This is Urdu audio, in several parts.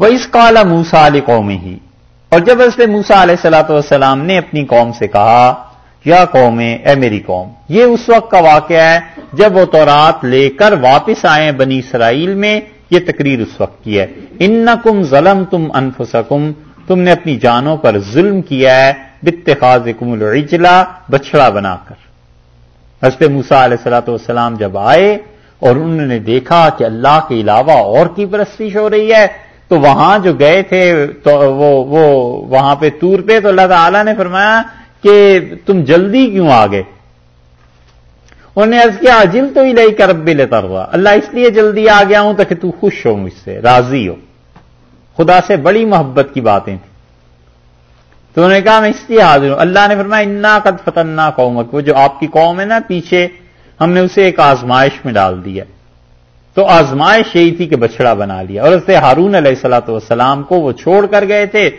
وہ اس کالا موسا علی قوم ہی اور جب اس موسا علیہ السلاۃ والسلام نے اپنی قوم سے کہا، یا قوم، اے میری قوم، یہ اس وقت کا واقعہ ہے جب وہ تورات لے کر واپس آئے بنی اسرائیل میں، یہ تقریر اس وقت کی ہے۔ ان کم ظلم تم انفسکم تم نے اپنی جانوں پر ظلم کیا ہے بتخاذ کم الجلا بچڑا بنا کر۔ حضرت موسا علیہ السلاۃ والسلام جب آئے اور انہوں نے دیکھا کہ اللہ کے علاوہ اور کی پرستش ہو رہی ہے تو وہاں جو گئے تھے تو وہ وہ وہاں پہ تور پہ تو اللہ تعالی نے فرمایا کہ تم جلدی کیوں آ گئے انہوں نے کیا جل تو ہی لئی کر بھی لیتا ہوا اللہ اس لیے جلدی آ گیا ہوں تاکہ تو خوش ہو مجھ سے، راضی ہو۔ خدا سے بڑی محبت کی باتیں تھیں۔ تو انہوں نے کہا، میں اس لیے حاضر ہوں۔ اللہ نے فرمایا، انا قد فتنا قومک۔ وہ جو آپ کی قوم ہے نا، پیچھے ہم نے اسے ایک آزمائش میں ڈال دیا۔ تو آزمائش یہی تھی کہ بچڑا بنا لیا۔ اور حضرت ہارون علیہ السلاۃ والسلام کو وہ چھوڑ کر گئے تھے۔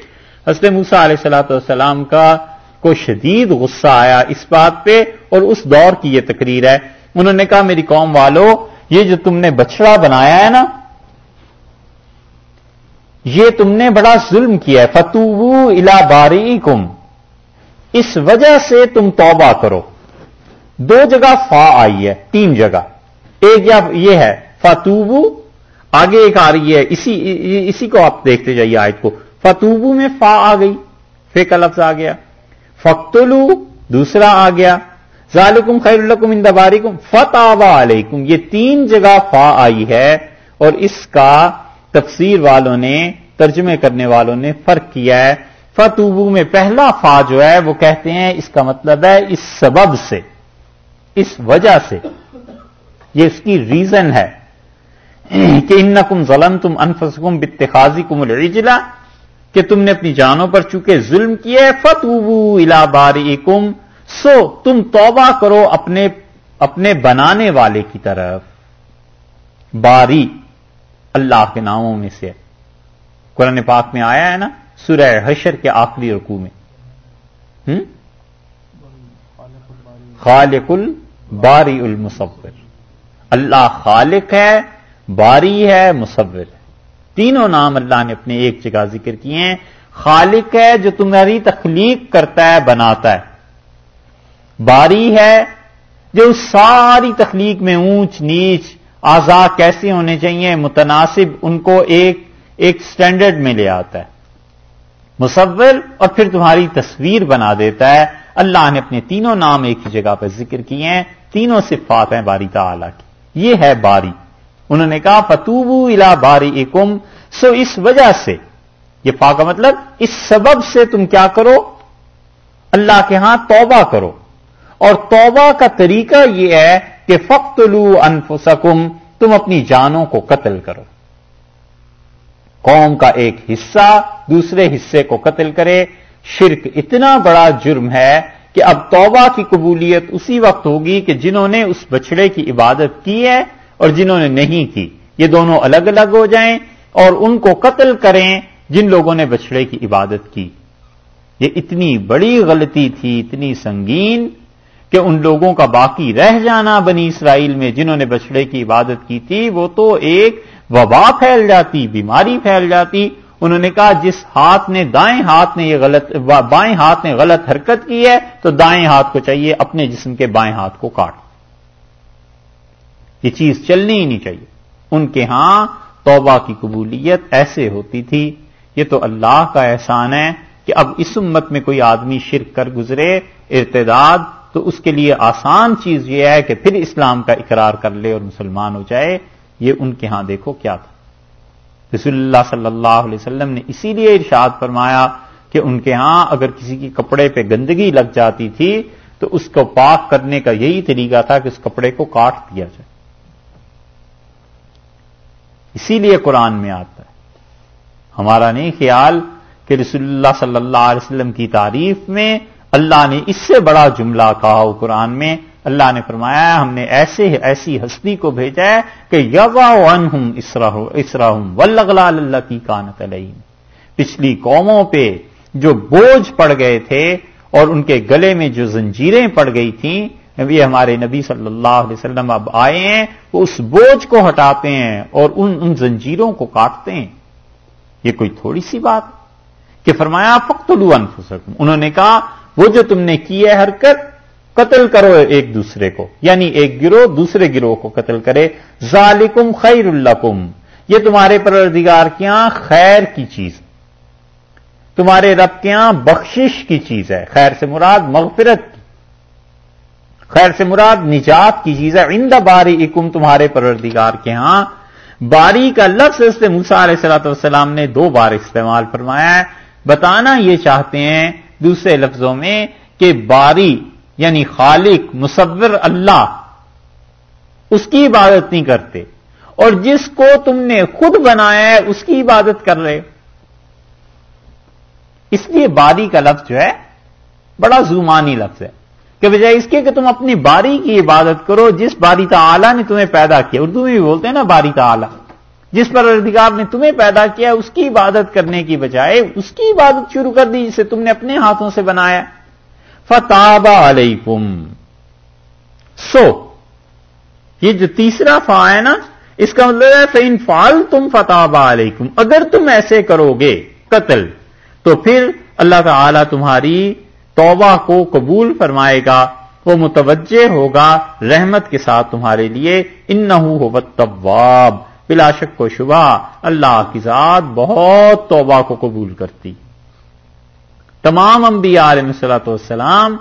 حضرت موسا علیہ السلاۃ والسلام کا کو شدید غصہ آیا اس بات پہ اور اس دور کی یہ تقریر ہے۔ انہوں نے کہا، میری قوم والو، یہ جو تم نے بچڑا بنایا ہے نا، یہ تم نے بڑا ظلم کیا ہے۔ فتو الا باری اس وجہ سے تم توبہ کرو۔ دو جگہ فا آئی ہے، تین جگہ۔ ایک یا یہ ہے فتوبو آگے ایک آ رہی ہے، اسی اسی کو آپ دیکھتے جائیے آج کو۔ فتوبو میں فا آ گئی، فے کا لفظ آ گیا۔ فختلو دوسرا آ گیا۔ ظالکم خیر الکم اندبارکم فتح علیکم یہ تین جگہ فا آئی ہے اور اس کا تفسیر والوں نے، ترجمے کرنے والوں نے فرق کیا ہے۔ فتوبو میں پہلا فا جو ہے، وہ کہتے ہیں، اس کا مطلب ہے، اس سبب سے، اس وجہ سے۔ یہ اس کی ریزن ہے۔ کہ ان کم ظلم تم انفسکم بتخاذی کم الجلا کہ تم نے اپنی جانوں پر چونکہ ظلم کیے فتوبو الا باری سو تم توبہ کرو اپنے اپنے بنانے والے کی طرف۔ باری، اللہ کے ناموں میں سے۔ قرآن پاک میں آیا ہے نا، سورہ حشر کے آخری رقو میں۔ خالق الباری المصور۔ اللہ خالق ہے باری ہے، مصور ہے۔ تینوں نام اللہ نے اپنے ایک جگہ ذکر کیے ہیں۔ خالق ہے جو تمہاری تخلیق کرتا ہے، بناتا ہے۔ باری ہے جو اس ساری تخلیق میں اونچ نیچ آزاد کیسے ہونے چاہیے، متناسب ان کو ایک ایک سٹینڈرڈ میں لے آتا ہے۔ مصور اور پھر تمہاری تصویر بنا دیتا ہے۔ اللہ نے اپنے تینوں نام ایک ہی جگہ پہ ذکر کیے ہیں۔ تینوں صفات ہیں باری تعالی کی۔ یہ ہے باری۔ انہوں نے کہا فتوبو الا باری سو اس وجہ سے، یہ فا کا مطلب اس سبب سے تم کیا کرو؟ اللہ کے ہاں توبہ کرو۔ اور توبہ کا طریقہ یہ ہے کہ فخت لو انفسکم تم اپنی جانوں کو قتل کرو۔ قوم کا ایک حصہ دوسرے حصے کو قتل کرے۔ شرک اتنا بڑا جرم ہے کہ اب توبہ کی قبولیت اسی وقت ہوگی کہ جنہوں نے اس بچڑے کی عبادت کی ہے اور جنہوں نے نہیں کی، یہ دونوں الگ الگ ہو جائیں اور ان کو قتل کریں جن لوگوں نے بچڑے کی عبادت کی۔ یہ اتنی بڑی غلطی تھی، اتنی سنگین کہ ان لوگوں کا باقی رہ جانا بنی اسرائیل میں جنہوں نے بچڑے کی عبادت کی تھی، وہ تو ایک وبا پھیل جاتی، بیماری پھیل جاتی۔ انہوں نے کہا، جس ہاتھ نے دائیں ہاتھ نے یہ غلط، بائیں ہاتھ نے غلط حرکت کی ہے، تو دائیں ہاتھ کو چاہیے اپنے جسم کے بائیں ہاتھ کو کاٹ۔ یہ چیز چلنی ہی نہیں چاہیے۔ ان کے ہاں توبہ کی قبولیت ایسے ہوتی تھی۔ یہ تو اللہ کا احسان ہے کہ اب اس امت میں کوئی آدمی شرک کر گزرے، ارتداد، تو اس کے لیے آسان چیز یہ ہے کہ پھر اسلام کا اقرار کر لے اور مسلمان ہو جائے۔ یہ ان کے ہاں دیکھو کیا تھا۔ رسول اللہ صلی اللہ علیہ وسلم نے اسی لیے ارشاد فرمایا کہ ان کے ہاں اگر کسی کی کپڑے پہ گندگی لگ جاتی تھی، تو اس کو پاک کرنے کا یہی طریقہ تھا کہ اس کپڑے کو کاٹ دیا جائے۔ اسی لیے قرآن میں آتا ہے۔ ہمارا نہیں، خیال کہ رسول اللہ صلی اللہ علیہ وسلم کی تعریف میں اللہ نے اس سے بڑا جملہ کہا ہو قرآن میں۔ اللہ نے فرمایا، ہم نے ایسے ایسی ہستی کو بھیجا ہے کہ یوا ہوں اسراہم ولغلا اللہ کی کانت علیہ پچھلی قوموں پہ جو بوجھ پڑ گئے تھے اور ان کے گلے میں جو زنجیریں پڑ گئی تھیں یہ ہمارے نبی صلی اللہ علیہ وسلم اب آئے ہیں، وہ اس بوجھ کو ہٹاتے ہیں اور ان ان زنجیروں کو کاٹتے ہیں۔ یہ کوئی تھوڑی سی بات کہ فرمایا فخت انفسکم انہوں نے کہا، وہ جو تم نے کی ہے حرکت، قتل کرو ایک دوسرے کو۔ یعنی ایک گروہ دوسرے گروہ کو قتل کرے۔ ذالکم خیر الکم یہ تمہارے پروردگار کے یہاں خیر کی چیز۔ تمہارے رب کے یہاں بخشش کی چیز ہے۔ خیر سے مراد مغفرت خیر سے مراد، نجات کی چیز ہے۔ اند باری اکم تمہارے پروردگار کے ہاں۔ باری کا لفظ اس موسا علیہ صلاح والسلام نے دو بار استعمال فرمایا ہے۔ بتانا یہ چاہتے ہیں دوسرے لفظوں میں کہ باری یعنی خالق، مصور اللہ، اس کی عبادت نہیں کرتے۔ اور جس کو تم نے خود بنایا ہے، اس کی عبادت کر رہے۔ اس لیے باری کا لفظ جو ہے، بڑا زومانی لفظ ہے۔ کہ بجائے اس کے کہ تم اپنی باری کی عبادت کرو، جس باری تعالی نے تمہیں پیدا کیا، اردو میں بھی بولتے ہیں نا باری تعالی، جس پر ادھکار نے تمہیں پیدا کیا، اس کی عبادت کرنے کی بجائے اس کی عبادت شروع کر دی جسے تم نے اپنے ہاتھوں سے بنایا۔ فتاب علیکم سو، یہ جو تیسرا فا ہے نا، اس کا مطلب ہے فین فال تم فتح علیکم اگر تم ایسے کرو گے قتل، تو پھر اللہ تعالی تمہاری توبہ کو قبول فرمائے گا، وہ متوجہ ہوگا رحمت کے ساتھ تمہارے لیے ان نہ طباب بلا شک و شبہ، اللہ کی ذات بہت توبہ کو قبول کرتی۔ تمام انبیاء علیہ صلاحت والسلام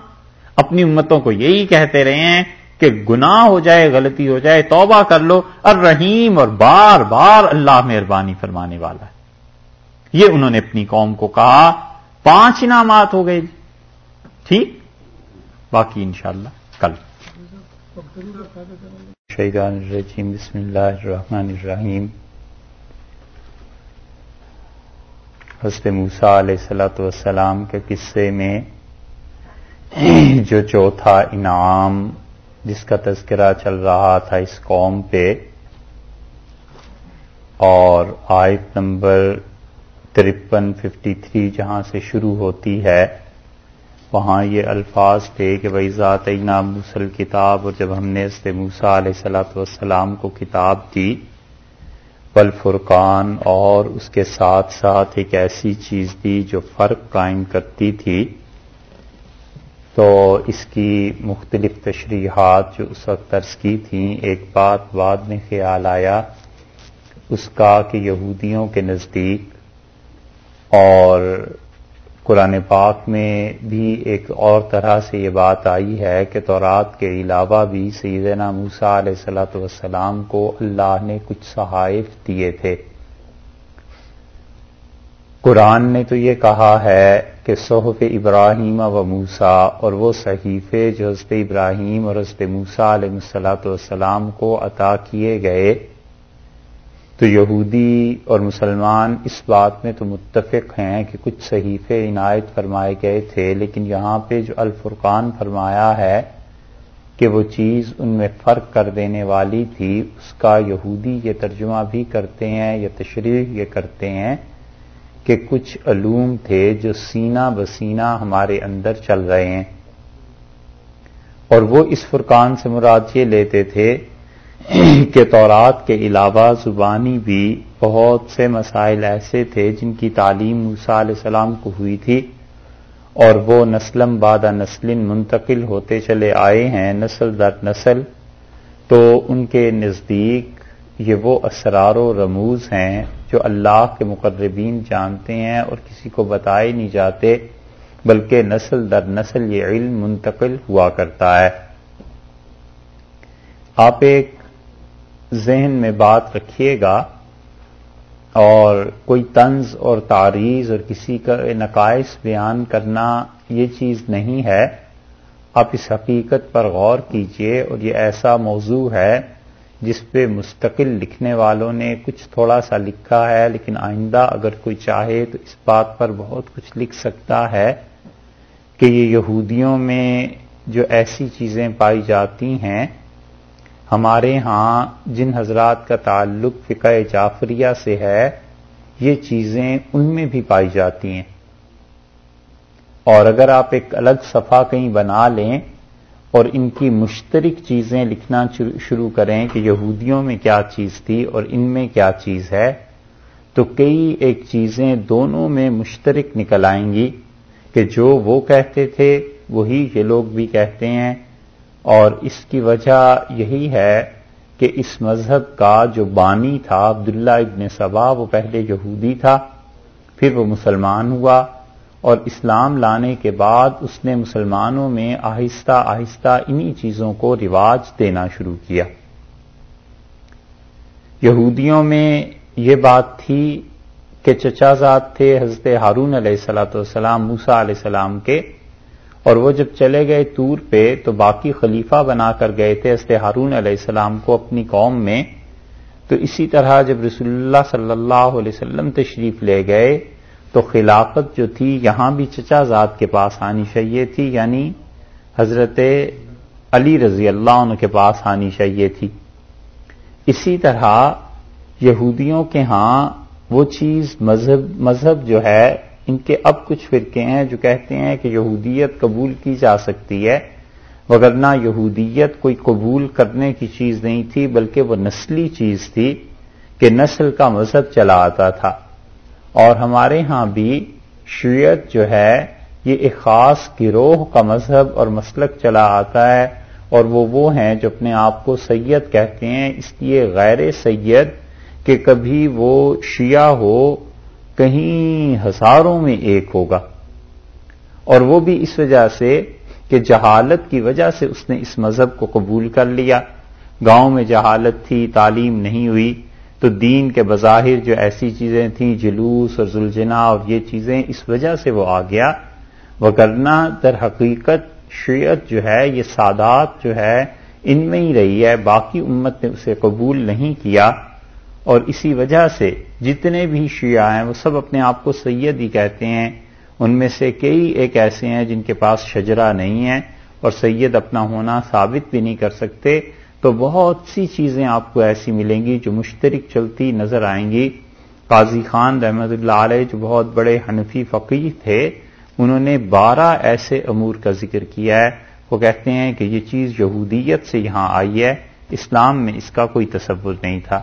اپنی امتوں کو یہی کہتے رہے ہیں کہ گناہ ہو جائے، غلطی ہو جائے، توبہ کر لو اور رحیم اور بار بار اللہ مہربانی فرمانے والا ہے۔ یہ انہوں نے اپنی قوم کو کہا، پانچ انعامات ہو گئے۔ جی ٹھیک باقی انشاءاللہ کل۔ شیطان الرجیم، بسم اللہ الرحمن الرحیم۔ حضرت موسا علیہ السلاۃ والسلام کے قصے میں جو چوتھا انعام جس کا تذکرہ چل رہا تھا اس قوم پہ، اور آیت نمبر ترپن ففٹی تھری جہاں سے شروع ہوتی ہے۔ وہاں یہ الفاظ تھے کہ بھائی ذات موسل کتاب اور جب ہم نے اس موسا علیہ صلاۃ والسلام کو کتاب دی پل فرقان اور اس کے ساتھ ساتھ ایک ایسی چیز دی جو فرق قائم کرتی تھی، تو اس کی مختلف تشریحات جو اس وقت ترس کی تھیں، ایک بات بعد میں خیال آیا، اس کا کہ یہودیوں کے نزدیک اور قرآن پاک میں بھی ایک اور طرح سے یہ بات آئی ہے کہ تورات کے علاوہ بھی سیدنا موسا علیہ صلاۃ والسلام کو اللہ نے کچھ صحائف دیے تھے۔ قرآن نے تو یہ کہا ہے کہ صحف ابراہیم و موسا اور وہ صحیفے جو حضرت ابراہیم اور حضرت موسا علیہ السلاۃ والسلام کو عطا کیے گئے تو یہودی اور مسلمان اس بات میں تو متفق ہیں کہ کچھ صحیفے عنایت فرمائے گئے تھے، لیکن یہاں پہ جو الفرقان فرمایا ہے کہ وہ چیز ان میں فرق کر دینے والی تھی، اس کا یہودی یہ ترجمہ بھی کرتے ہیں یا تشریح یہ کرتے ہیں کہ کچھ علوم تھے جو سینہ بسینہ ہمارے اندر چل رہے ہیں۔ اور وہ اس فرقان سے مراد یہ لیتے تھے کہ تورات کے علاوہ زبانی بھی بہت سے مسائل ایسے تھے جن کی تعلیم موسا علیہ السلام کو ہوئی تھی اور وہ نسلم بادہ نسل منتقل ہوتے چلے آئے ہیں نسل در نسل، تو ان کے نزدیک یہ وہ اسرار و رموز ہیں جو اللہ کے مقربین جانتے ہیں اور کسی کو بتائے نہیں جاتے، بلکہ نسل در نسل یہ علم منتقل ہوا کرتا ہے۔ آپ ایک ذہن میں بات رکھیے گا اور کوئی طنز اور تعریض اور کسی کا نقائص بیان کرنا یہ چیز نہیں ہے۔ آپ اس حقیقت پر غور کیجیے اور یہ ایسا موضوع ہے جس پہ مستقل لکھنے والوں نے کچھ تھوڑا سا لکھا ہے، لیکن آئندہ اگر کوئی چاہے تو اس بات پر بہت کچھ لکھ سکتا ہے کہ یہ یہودیوں میں جو ایسی چیزیں پائی جاتی ہیں ہمارے ہاں جن حضرات کا تعلق فقہ جعفریہ سے ہے، یہ چیزیں ان میں بھی پائی جاتی ہیں۔ اور اگر آپ ایک الگ صفحہ کہیں بنا لیں اور ان کی مشترک چیزیں لکھنا شروع کریں کہ یہودیوں میں کیا چیز تھی اور ان میں کیا چیز ہے، تو کئی ایک چیزیں دونوں میں مشترک نکل آئیں گی کہ جو وہ کہتے تھے، وہی یہ لوگ بھی کہتے ہیں۔ اور اس کی وجہ یہی ہے کہ اس مذہب کا جو بانی تھا، عبداللہ ابن سبا وہ پہلے یہودی تھا، پھر وہ مسلمان ہوا اور اسلام لانے کے بعد اس نے مسلمانوں میں آہستہ آہستہ انہی چیزوں کو رواج دینا شروع کیا۔ یہودیوں میں یہ بات تھی کہ چچا زاد تھے، حضرت ہارون علیہ السلاۃ والسلام موسا علیہ السلام کے۔ اور وہ جب چلے گئے تور پہ تو باقی خلیفہ بنا کر گئے تھے حضرت ہارون علیہ السلام کو اپنی قوم میں۔ تو اسی طرح جب رسول اللہ صلی اللہ علیہ وسلم تشریف لے گئے تو خلافت جو تھی، یہاں بھی چچا زاد کے پاس آنی چاہیے تھی یعنی حضرت علی رضی اللہ عنہ کے پاس آنی چاہیے تھی۔ اسی طرح یہودیوں کے ہاں وہ چیز مذہب مذہب جو ہے ان کے اب کچھ فرقے ہیں جو کہتے ہیں کہ یہودیت قبول کی جا سکتی ہے وگرنہ یہودیت کوئی قبول کرنے کی چیز نہیں تھی، بلکہ وہ نسلی چیز تھی کہ نسل کا مذہب چلا آتا تھا۔ اور ہمارے ہاں بھی شریعت جو ہے، یہ ایک خاص گروہ کا مذہب اور مسلک چلا آتا ہے، اور وہ وہ ہیں جو اپنے آپ کو سید کہتے ہیں۔ اس لیے غیر سید کہ کبھی وہ شیعہ ہو کہیں ہزاروں میں ایک ہوگا۔ اور وہ بھی اس وجہ سے کہ جہالت کی وجہ سے اس نے اس مذہب کو قبول کر لیا۔ گاؤں میں جہالت تھی، تعلیم نہیں ہوئی، تو دین کے بظاہر جو ایسی چیزیں تھیں، جلوس اور زلجنا اور یہ چیزیں اس وجہ سے وہ آ گیا۔ وگرنہ در حقیقت شریعت جو ہے، یہ سادات جو ہے، ان میں ہی رہی ہے، باقی امت نے اسے قبول نہیں کیا۔ اور اسی وجہ سے جتنے بھی شیعہ ہیں، وہ سب اپنے آپ کو سید ہی کہتے ہیں۔ ان میں سے کئی ایک ایسے ہیں جن کے پاس شجرا نہیں ہے اور سید اپنا ہونا ثابت بھی نہیں کر سکتے۔ تو بہت سی چیزیں آپ کو ایسی ملیں گی جو مشترک چلتی نظر آئیں گی۔ قاضی خان رحمت اللہ علیہ جو بہت بڑے حنفی فقیر تھے، انہوں نے بارہ ایسے امور کا ذکر کیا ہے۔ وہ کہتے ہیں کہ یہ چیز یہودیت سے یہاں آئی ہے، اسلام میں اس کا کوئی تصور نہیں تھا۔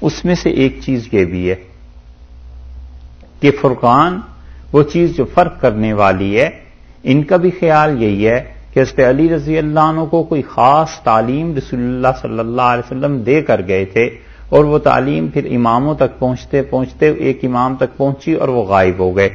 اس میں سے ایک چیز یہ بھی ہے کہ فرقان وہ چیز جو فرق کرنے والی ہے، ان کا بھی خیال یہی ہے کہ حضرت علی رضی اللہ عنہ کو کوئی خاص تعلیم رسول اللہ صلی اللہ علیہ وسلم دے کر گئے تھے اور وہ تعلیم پھر اماموں تک پہنچتے پہنچتے ایک امام تک پہنچی اور وہ غائب ہو گئے۔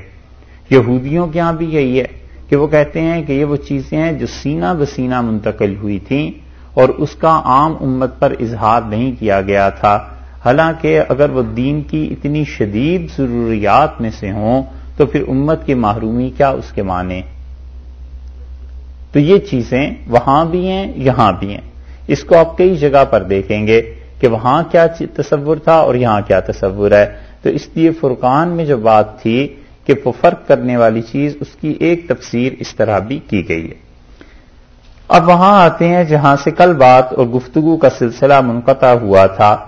یہودیوں کے یہاں بھی یہی ہے کہ وہ کہتے ہیں کہ یہ وہ چیزیں ہیں جو سینہ بسینہ منتقل ہوئی تھیں اور اس کا عام امت پر اظہار نہیں کیا گیا تھا۔ حالانکہ اگر وہ دین کی اتنی شدید ضروریات میں سے ہوں، تو پھر امت کی محرومی کیا اس کے معنی؟ تو یہ چیزیں وہاں بھی ہیں، یہاں بھی ہیں۔ اس کو آپ کئی جگہ پر دیکھیں گے کہ وہاں کیا تصور تھا اور یہاں کیا تصور ہے۔ تو اس لیے فرقان میں جو بات تھی کہ وہ فرق کرنے والی چیز، اس کی ایک تفسیر اس طرح بھی کی گئی ہے۔ اب وہاں آتے ہیں جہاں سے کل بات اور گفتگو کا سلسلہ منقطع ہوا تھا۔